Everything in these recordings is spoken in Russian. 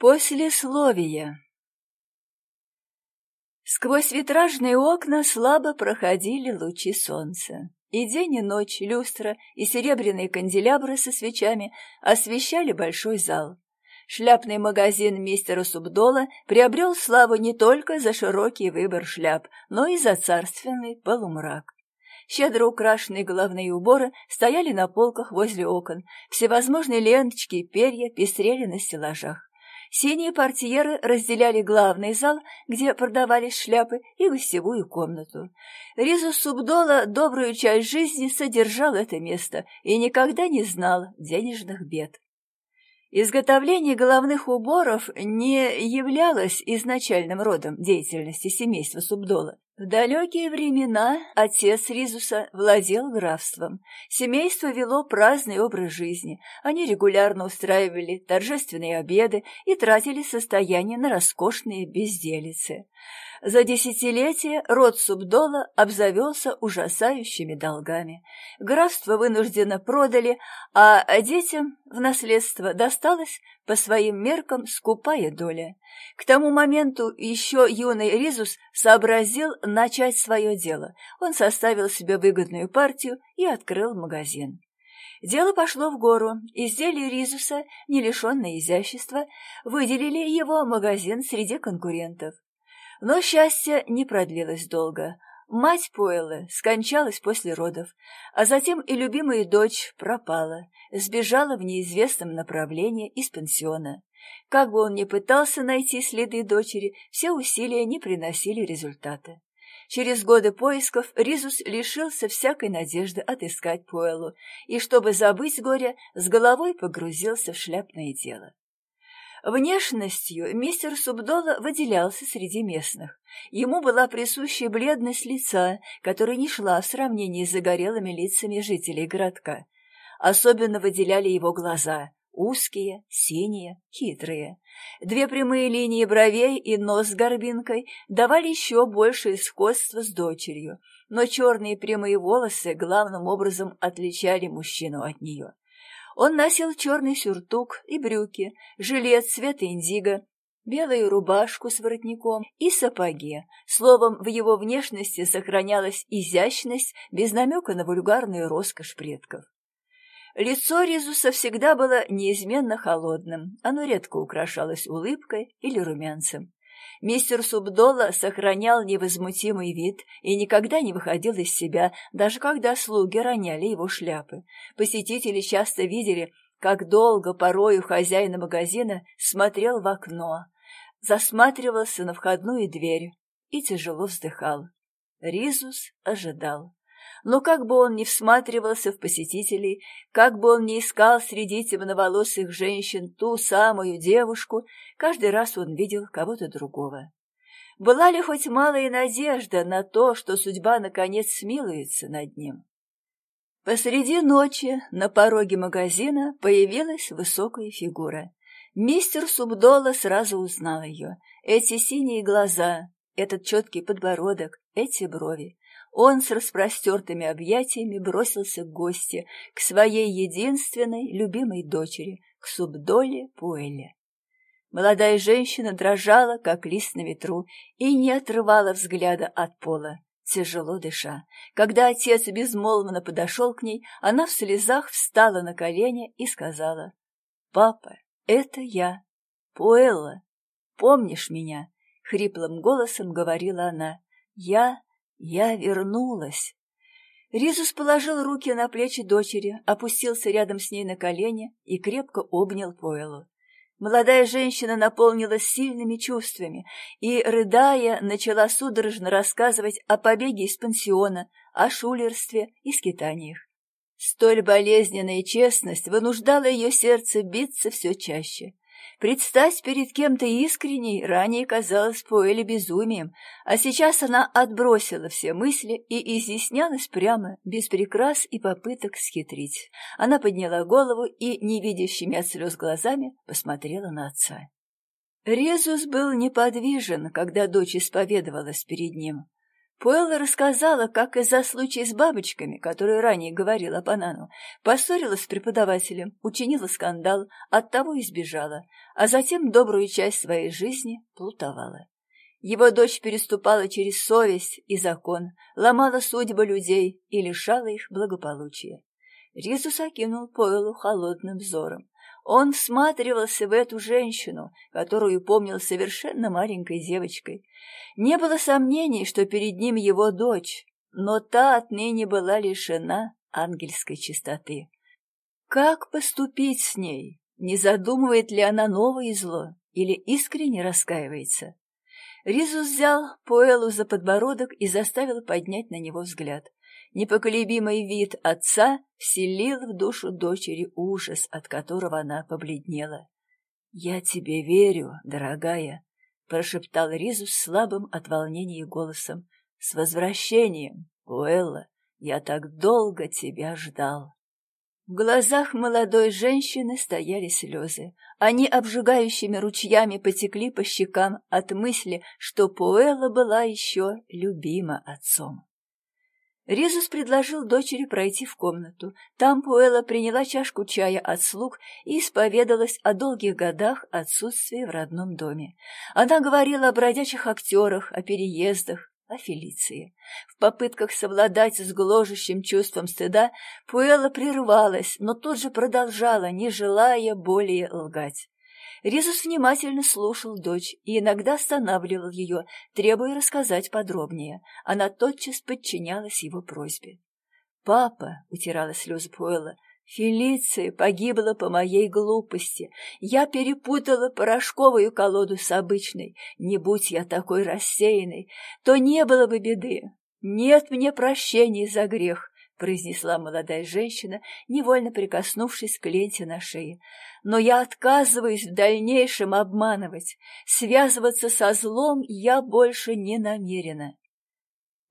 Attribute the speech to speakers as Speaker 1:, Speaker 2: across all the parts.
Speaker 1: Послесловие Сквозь витражные окна слабо проходили лучи солнца. И день, и ночь люстра и серебряные канделябры со свечами освещали большой зал. Шляпный магазин мистера Субдола приобрел славу не только за широкий выбор шляп, но и за царственный полумрак. Щедро украшенные головные уборы стояли на полках возле окон, всевозможные ленточки и перья пестрели на стеллажах. Синие портьеры разделяли главный зал, где продавались шляпы, и гостевую комнату. Ризу Субдола добрую часть жизни содержал это место и никогда не знал денежных бед. Изготовление головных уборов не являлось изначальным родом деятельности семейства Субдола. В далекие времена отец Ризуса владел графством. Семейство вело праздный образ жизни. Они регулярно устраивали торжественные обеды и тратили состояние на роскошные безделицы. За десятилетия род Субдола обзавелся ужасающими долгами. Графство вынужденно продали, а детям в наследство досталась по своим меркам скупая доля. К тому моменту еще юный Ризус сообразил начать свое дело. Он составил себе выгодную партию и открыл магазин. Дело пошло в гору. Изделия Ризуса, не лишенные изящества, выделили его магазин среди конкурентов. Но счастье не продлилось долго. Мать Пуэллы скончалась после родов, а затем и любимая дочь пропала, сбежала в неизвестном направлении из пансиона. Как бы он ни пытался найти следы дочери, все усилия не приносили результата. Через годы поисков Ризус лишился всякой надежды отыскать Пуэллу, и, чтобы забыть горе, с головой погрузился в шляпное дело. Внешностью мистер Субдола выделялся среди местных. Ему была присуща бледность лица, которая не шла в сравнении с загорелыми лицами жителей городка. Особенно выделяли его глаза — узкие, синие, хитрые. Две прямые линии бровей и нос с горбинкой давали еще большее сходство с дочерью, но черные прямые волосы главным образом отличали мужчину от нее. Он носил черный сюртук и брюки, жилет цвета индиго, белую рубашку с воротником и сапоги. Словом, в его внешности сохранялась изящность без намека на вульгарную роскошь предков. Лицо Ризуса всегда было неизменно холодным, оно редко украшалось улыбкой или румянцем. Мистер Субдола сохранял невозмутимый вид и никогда не выходил из себя, даже когда слуги роняли его шляпы. Посетители часто видели, как долго порою хозяин магазина смотрел в окно, засматривался на входную дверь и тяжело вздыхал. Ризус ожидал. Но как бы он ни всматривался в посетителей, как бы он ни искал среди темноволосых женщин ту самую девушку, каждый раз он видел кого-то другого. Была ли хоть малая надежда на то, что судьба наконец смилуется над ним? Посреди ночи на пороге магазина появилась высокая фигура. Мистер Субдола сразу узнал ее. Эти синие глаза, этот четкий подбородок, эти брови. Он с распростертыми объятиями бросился к гости, к своей единственной любимой дочери, к Субдоле Пуэле. Молодая женщина дрожала, как лист на ветру, и не отрывала взгляда от пола, тяжело дыша. Когда отец безмолвно подошел к ней, она в слезах встала на колени и сказала, «Папа, это я, Пуэлла, помнишь меня?» — хриплым голосом говорила она. «Я я вернулась. Ризус положил руки на плечи дочери, опустился рядом с ней на колени и крепко обнял Поэлу. Молодая женщина наполнилась сильными чувствами и, рыдая, начала судорожно рассказывать о побеге из пансиона, о шулерстве и скитаниях. Столь болезненная честность вынуждала ее сердце биться все чаще. Предстать перед кем-то искренней ранее казалось Пуэле безумием, а сейчас она отбросила все мысли и изъяснялась прямо, без прикрас и попыток схитрить. Она подняла голову и, невидящими от слез глазами, посмотрела на отца. Резус был неподвижен, когда дочь исповедовалась перед ним. Пуэлла рассказала, как из-за случая с бабочками, который ранее говорила Панану, поссорилась с преподавателем, учинила скандал, оттого избежала, а затем добрую часть своей жизни плутовала. Его дочь переступала через совесть и закон, ломала судьбы людей и лишала их благополучия. Ризус окинул Поэлу холодным взором. Он всматривался в эту женщину, которую помнил совершенно маленькой девочкой, не было сомнений, что перед ним его дочь, но та отныне была лишена ангельской чистоты. Как поступить с ней? Не задумывает ли она новое зло или искренне раскаивается? Ризус взял Поэлу за подбородок и заставил поднять на него взгляд. Непоколебимый вид отца вселил в душу дочери ужас, от которого она побледнела. «Я тебе верю, дорогая», прошептал Ризус слабым от волнения голосом. «С возвращением, Уэлла! Я так долго тебя ждал!» В глазах молодой женщины стояли слезы. Они обжигающими ручьями потекли по щекам от мысли, что Пуэлла была еще любима отцом. Ризус предложил дочери пройти в комнату. Там Пуэлла приняла чашку чая от слуг и исповедалась о долгих годах отсутствия в родном доме. Она говорила о бродячих актерах, о переездах, о Фелиции. В попытках совладать с гложущим чувством стыда Пуэлла прервалась, но тут же продолжала, не желая более лгать. Ризус внимательно слушал дочь и иногда останавливал ее, требуя рассказать подробнее. Она тотчас подчинялась его просьбе. «Папа», — утирала слезы Пуэлла, — «Фелиция погибла по моей глупости. Я перепутала порошковую колоду с обычной. Не будь я такой рассеянной, то не было бы беды. Нет мне прощения за грех произнесла молодая женщина, невольно прикоснувшись к ленте на шее. «Но я отказываюсь в дальнейшем обманывать. Связываться со злом я больше не намерена».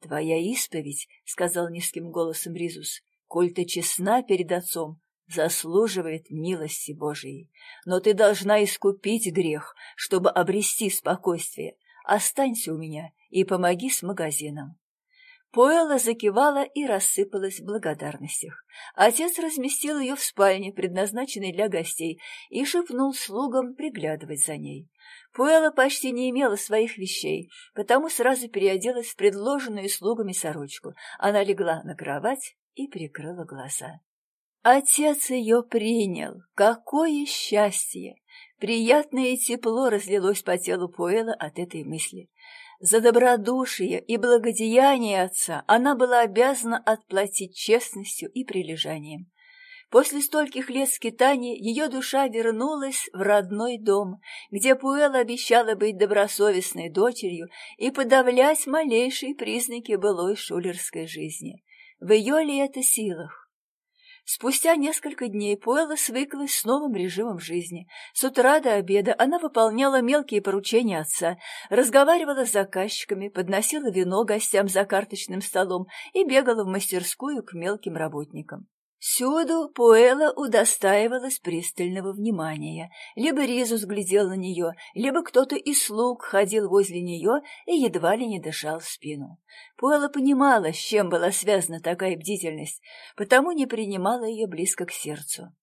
Speaker 1: «Твоя исповедь, — сказал низким голосом Ризус, — коль ты честна перед отцом, заслуживает милости Божией. Но ты должна искупить грех, чтобы обрести спокойствие. Останься у меня и помоги с магазином. Поэла закивала и рассыпалась в благодарностях. Отец разместил ее в спальне, предназначенной для гостей, и шепнул слугам приглядывать за ней. Пуэла почти не имела своих вещей, потому сразу переоделась в предложенную слугами сорочку. Она легла на кровать и прикрыла глаза. Отец ее принял. Какое счастье! Приятное тепло разлилось по телу Пуэла от этой мысли. За добродушие и благодеяние отца она была обязана отплатить честностью и прилежанием. После стольких лет скитаний ее душа вернулась в родной дом, где Пуэлла обещала быть добросовестной дочерью и подавлять малейшие признаки былой шулерской жизни. В ее ли это силах? Спустя несколько дней Пуэлла свыклась с новым режимом жизни. С утра до обеда она выполняла мелкие поручения отца, разговаривала с заказчиками, подносила вино гостям за карточным столом и бегала в мастерскую к мелким работникам. Всюду Пуэла удостаивалась пристального внимания. Либо Ризус глядел на нее, либо кто-то из слуг ходил возле нее и едва ли не дышал в спину. Пуэла понимала, с чем была связана такая бдительность, потому не принимала ее близко к сердцу.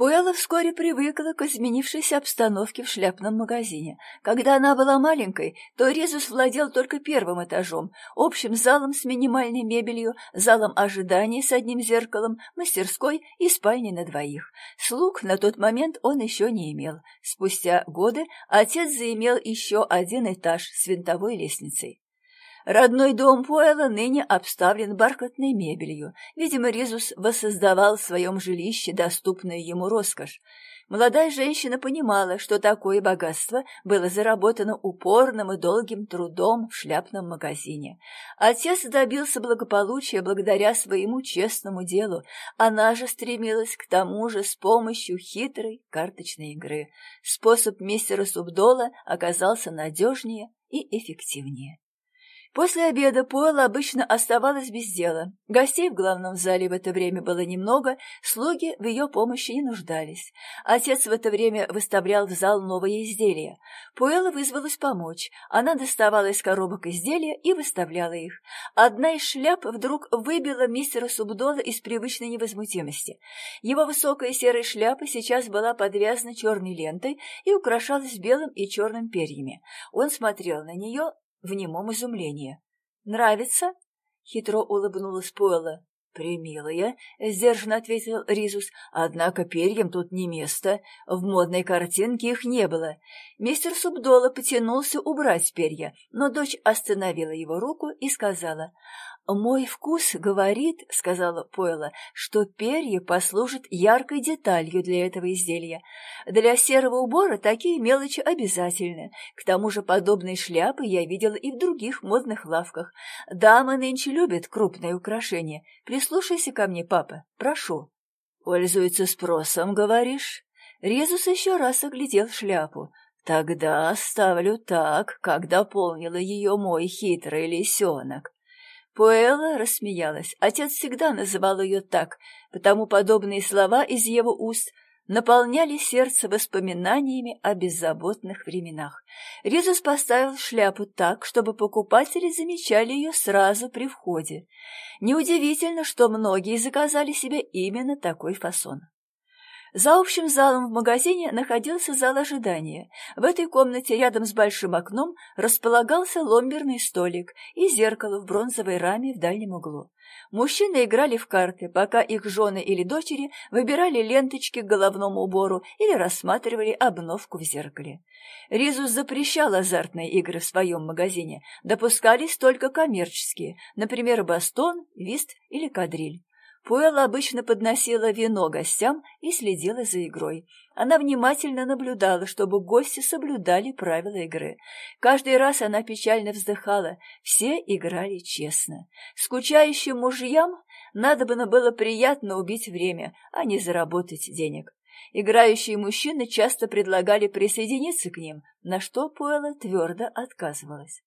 Speaker 1: Пуэлла вскоре привыкла к изменившейся обстановке в шляпном магазине. Когда она была маленькой, то Резус владел только первым этажом, общим залом с минимальной мебелью, залом ожидания с одним зеркалом, мастерской и спальней на двоих. Слуг на тот момент он еще не имел. Спустя годы отец заимел еще один этаж с винтовой лестницей. Родной дом Пуэлла ныне обставлен бархатной мебелью. Видимо, Ризус воссоздавал в своем жилище доступную ему роскошь. Молодая женщина понимала, что такое богатство было заработано упорным и долгим трудом в шляпном магазине. Отец добился благополучия благодаря своему честному делу. Она же стремилась к тому же с помощью хитрой карточной игры. Способ мистера Субдола оказался надежнее и эффективнее. После обеда Пуэлла обычно оставалась без дела. Гостей в главном зале в это время было немного, слуги в ее помощи не нуждались. Отец в это время выставлял в зал новые изделия. Пуэлла вызвалась помочь. Она доставала из коробок изделия и выставляла их. Одна из шляп вдруг выбила мистера Субдола из привычной невозмутимости. Его высокая серая шляпа сейчас была подвязана черной лентой и украшалась белым и черным перьями. Он смотрел на нее, в немом изумлении. «Нравится?» — хитро улыбнулась Пуэлла. «Примилая», — сдержанно ответил Ризус, — «однако перьям тут не место, в модной картинке их не было». Мистер Субдола потянулся убрать перья, но дочь остановила его руку и сказала, «Мой вкус говорит, — сказала Пойла, — что перья послужат яркой деталью для этого изделия. Для серого убора такие мелочи обязательны. К тому же подобные шляпы я видела и в других модных лавках. Дамы нынче любят крупные украшения. Прислушайся ко мне, папа, прошу». «Пользуется спросом, говоришь?» Резус еще раз оглядел шляпу. «Тогда ставлю так, как дополнила ее мой хитрый лисенок». Пуэлла рассмеялась. Отец всегда называл ее так, потому подобные слова из его уст наполняли сердце воспоминаниями о беззаботных временах. Ризус поставил шляпу так, чтобы покупатели замечали ее сразу при входе. Неудивительно, что многие заказали себе именно такой фасон. За общим залом в магазине находился зал ожидания. В этой комнате рядом с большим окном располагался ломберный столик и зеркало в бронзовой раме в дальнем углу. Мужчины играли в карты, пока их жены или дочери выбирали ленточки к головному убору или рассматривали обновку в зеркале. Ризус запрещал азартные игры в своем магазине, допускались только коммерческие, например, бастон, вист или кадриль. Пуэлла обычно подносила вино гостям и следила за игрой. Она внимательно наблюдала, чтобы гости соблюдали правила игры. Каждый раз она печально вздыхала. Все играли честно. Скучающим мужьям надо было приятно убить время, а не заработать денег. Играющие мужчины часто предлагали присоединиться к ним, на что Пуэлла твердо отказывалась.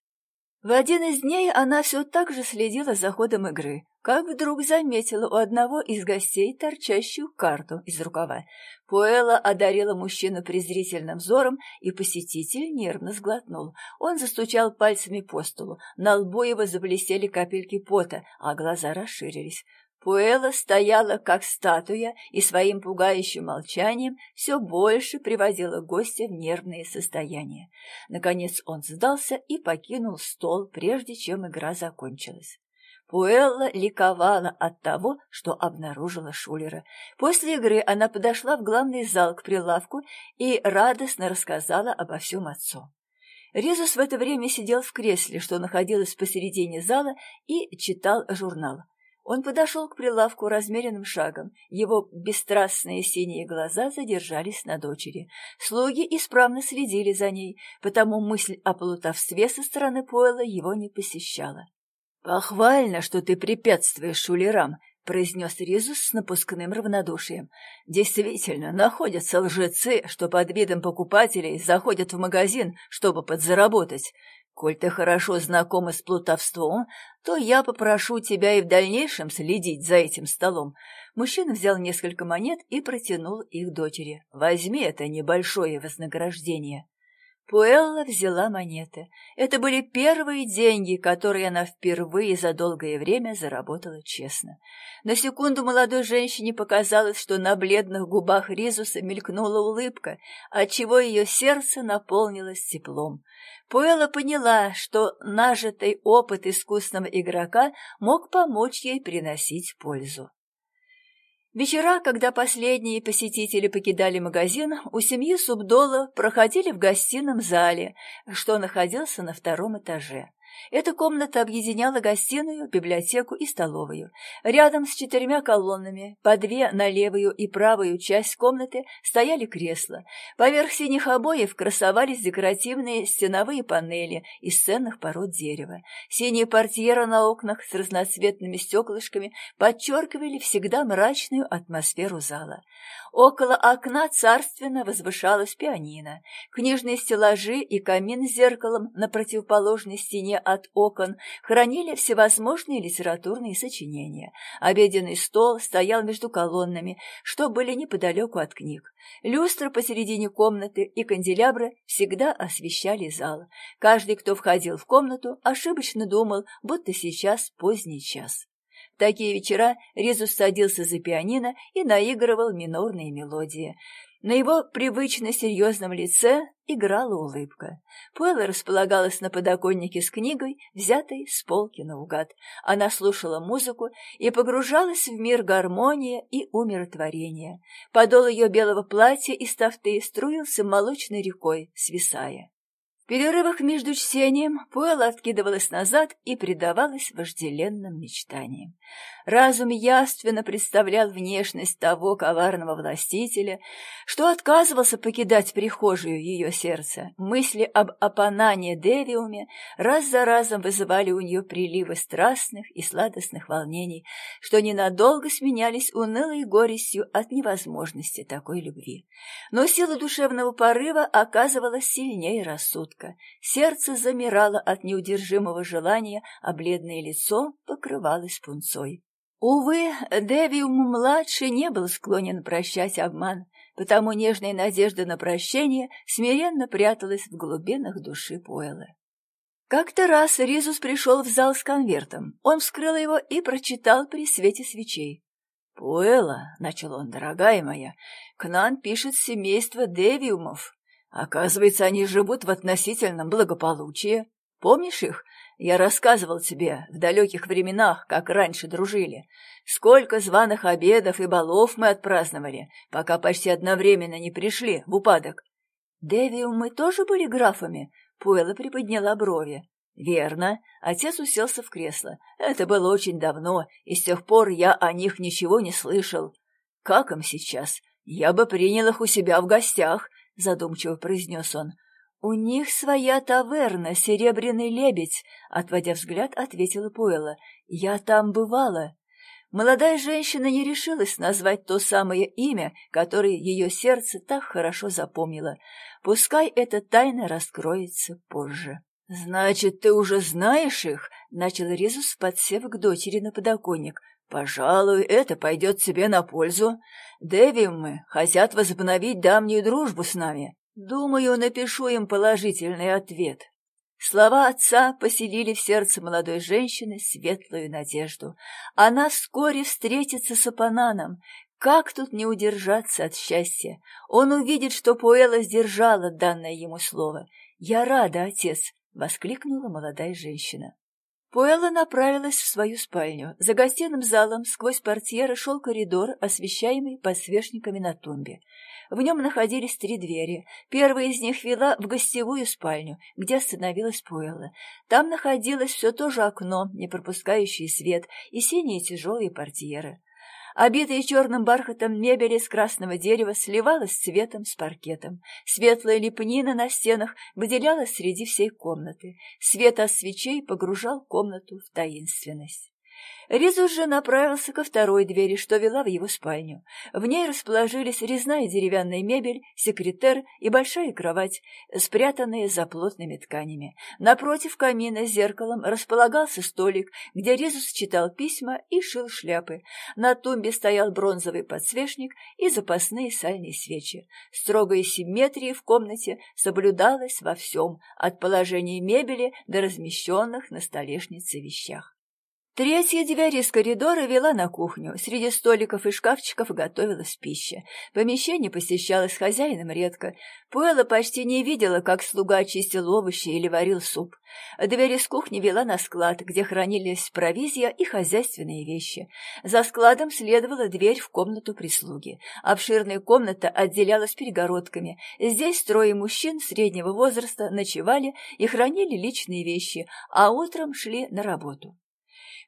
Speaker 1: В один из дней она все так же следила за ходом игры, как вдруг заметила у одного из гостей торчащую карту из рукава. Пуэлла одарила мужчину презрительным взором, и посетитель нервно сглотнул. Он застучал пальцами по столу, на лбу его заблестели капельки пота, а глаза расширились. Пуэла стояла как статуя и своим пугающим молчанием все больше приводила гостя в нервное состояние. Наконец он сдался и покинул стол, прежде чем игра закончилась. Пуэлла ликовала от того, что обнаружила Шулера. После игры она подошла в главный зал к прилавку и радостно рассказала обо всем отцу. Резус в это время сидел в кресле, что находилось посередине зала, и читал журнал. Он подошел к прилавку размеренным шагом. Его бесстрастные синие глаза задержались на дочери. Слуги исправно следили за ней, потому мысль о плутовстве со стороны Пойла его не посещала. «Похвально, что ты препятствуешь шулерам», — произнес Ризус с напускным равнодушием. «Действительно, находятся лжецы, что под видом покупателей заходят в магазин, чтобы подзаработать. Коль ты хорошо знакома с плутовством, то я попрошу тебя и в дальнейшем следить за этим столом. Мужчина взял несколько монет и протянул их дочери. Возьми это небольшое вознаграждение. Пуэлла взяла монеты. Это были первые деньги, которые она впервые за долгое время заработала честно. На секунду молодой женщине показалось, что на бледных губах Ризуса мелькнула улыбка, отчего ее сердце наполнилось теплом. Пуэлла поняла, что нажитый опыт искусного игрока мог помочь ей приносить пользу. Вечера, когда последние посетители покидали магазин, у семьи Субдола проходили в гостином зале, что находился на втором этаже. Эта комната объединяла гостиную, библиотеку и столовую. Рядом с четырьмя колоннами, по две на левую и правую часть комнаты, стояли кресла. Поверх синих обоев красовались декоративные стеновые панели из ценных пород дерева. Синие портьеры на окнах с разноцветными стеклышками подчеркивали всегда мрачную атмосферу зала. Около окна царственно возвышалась пианино. Книжные стеллажи и камин с зеркалом на противоположной стене от окон хранили всевозможные литературные сочинения. Обеденный стол стоял между колоннами, что были неподалеку от книг. Люстра посередине комнаты и канделябры всегда освещали зал. Каждый, кто входил в комнату, ошибочно думал, будто сейчас поздний час. В такие вечера Резус садился за пианино и наигрывал минорные мелодии. На его привычно серьезном лице играла улыбка. Пуэлла располагалась на подоконнике с книгой, взятой с полки наугад. Она слушала музыку и погружалась в мир гармонии и умиротворения. Подол ее белого платья из тафты струился молочной рекой, свисая. В перерывах между чтением Пуэлла откидывалась назад и предавалась вожделенным мечтаниям. Разум явственно представлял внешность того коварного властителя, что отказывался покидать прихожую ее сердца. Мысли об опонане Девиуме раз за разом вызывали у нее приливы страстных и сладостных волнений, что ненадолго сменялись унылой горестью от невозможности такой любви. Но сила душевного порыва оказывалась сильнее рассудка. Сердце замирало от неудержимого желания, а бледное лицо покрывалось пунцой. Увы, Девиум-младший не был склонен прощать обман, потому нежная надежда на прощение смиренно пряталась в глубинах души Пуэлла. Как-то раз Ризус пришел в зал с конвертом. Он вскрыл его и прочитал при свете свечей. «Пуэлла», — начал он, — «дорогая моя, к нам пишет семейство Девиумов. Оказывается, они живут в относительном благополучии. Помнишь их? Я рассказывал тебе в далеких временах, как раньше дружили. Сколько званых обедов и балов мы отпраздновали, пока почти одновременно не пришли в упадок. Девиум мы тоже были графами? Пуэлла приподняла брови. Верно. Отец уселся в кресло. Это было очень давно, и с тех пор я о них ничего не слышал. Как им сейчас? Я бы принял их у себя в гостях, задумчиво произнес он. «У них своя таверна, Серебряный лебедь», — отводя взгляд, ответила Пуэлла. «Я там бывала». Молодая женщина не решилась назвать то самое имя, которое ее сердце так хорошо запомнило. Пускай эта тайна раскроется позже. «Значит, ты уже знаешь их?» — начал Резус, подсев к дочери на подоконник. «Пожалуй, это пойдет тебе на пользу. Девимы хотят возобновить давнюю дружбу с нами. Думаю, напишу им положительный ответ. Слова отца поселили в сердце молодой женщины светлую надежду. Она вскоре встретится с Апананом. Как тут не удержаться от счастья? Он увидит, что Пуэла сдержала данное ему слово. «Я рада, отец!» — воскликнула молодая женщина. Пуэлла направилась в свою спальню. За гостиным залом сквозь портьеры шел коридор, освещаемый подсвечниками на тумбе. В нем находились три двери. Первая из них вела в гостевую спальню, где остановилась Пуэлла. Там находилось все то же окно, не пропускающее свет, и синие тяжелые портьеры. Обитая черным бархатом мебель из красного дерева сливалась цветом с паркетом. Светлая лепнина на стенах выделялась среди всей комнаты. Свет от свечей погружал комнату в таинственность. Ризус же направился ко второй двери, что вела в его спальню. В ней расположились резная деревянная мебель, секретер и большая кровать, спрятанные за плотными тканями. Напротив камина с зеркалом располагался столик, где Ризус читал письма и шил шляпы. На тумбе стоял бронзовый подсвечник и запасные сальные свечи. Строгая симметрия в комнате соблюдалась во всем, от положения мебели до размещенных на столешнице вещах. Третья дверь из коридора вела на кухню. Среди столиков и шкафчиков готовилась пища. Помещение посещалось хозяином редко. Пуэлла почти не видела, как слуга чистил овощи или варил суп. Дверь из кухни вела на склад, где хранились провизия и хозяйственные вещи. За складом следовала дверь в комнату прислуги. Обширная комната отделялась перегородками. Здесь трое мужчин среднего возраста ночевали и хранили личные вещи, а утром шли на работу.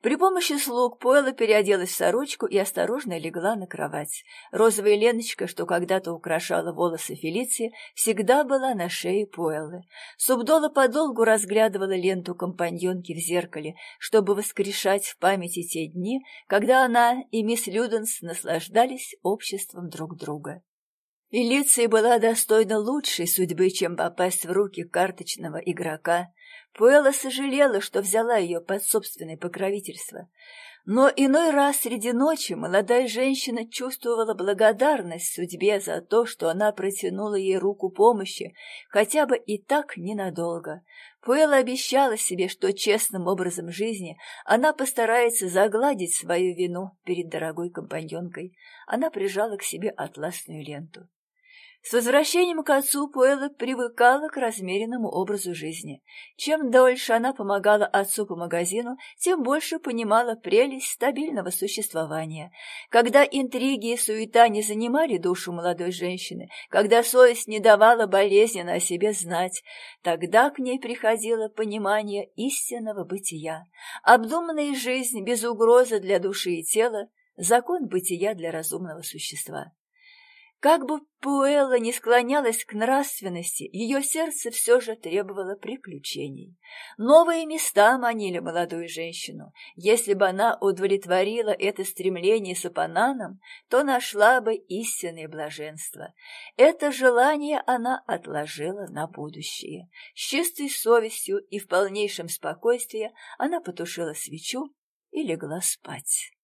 Speaker 1: При помощи слуг Пойла переоделась в сорочку и осторожно легла на кровать. Розовая леночка, что когда-то украшала волосы Фелиции, всегда была на шее Пойлы. Субдола подолгу разглядывала ленту компаньонки в зеркале, чтобы воскрешать в памяти те дни, когда она и мисс Люденс наслаждались обществом друг друга. Фелиция была достойна лучшей судьбы, чем попасть в руки карточного игрока. Пуэлла сожалела, что взяла ее под собственное покровительство. Но иной раз среди ночи молодая женщина чувствовала благодарность судьбе за то, что она протянула ей руку помощи, хотя бы и так ненадолго. Пуэлла обещала себе, что честным образом жизни она постарается загладить свою вину перед дорогой компаньонкой. Она прижала к себе атласную ленту. С возвращением к отцу Пуэлла привыкала к размеренному образу жизни. Чем дольше она помогала отцу по магазину, тем больше понимала прелесть стабильного существования. Когда интриги и суета не занимали душу молодой женщины, когда совесть не давала болезненно о себе знать, тогда к ней приходило понимание истинного бытия, обдуманная жизнь без угрозы для души и тела, закон бытия для разумного существа. Как бы Пуэлла не склонялась к нравственности, ее сердце все же требовало приключений. Новые места манили молодую женщину. Если бы она удовлетворила это стремление с Апананом, то нашла бы истинное блаженство. Это желание она отложила на будущее. С чистой совестью и в полнейшем спокойствии она потушила свечу и легла спать.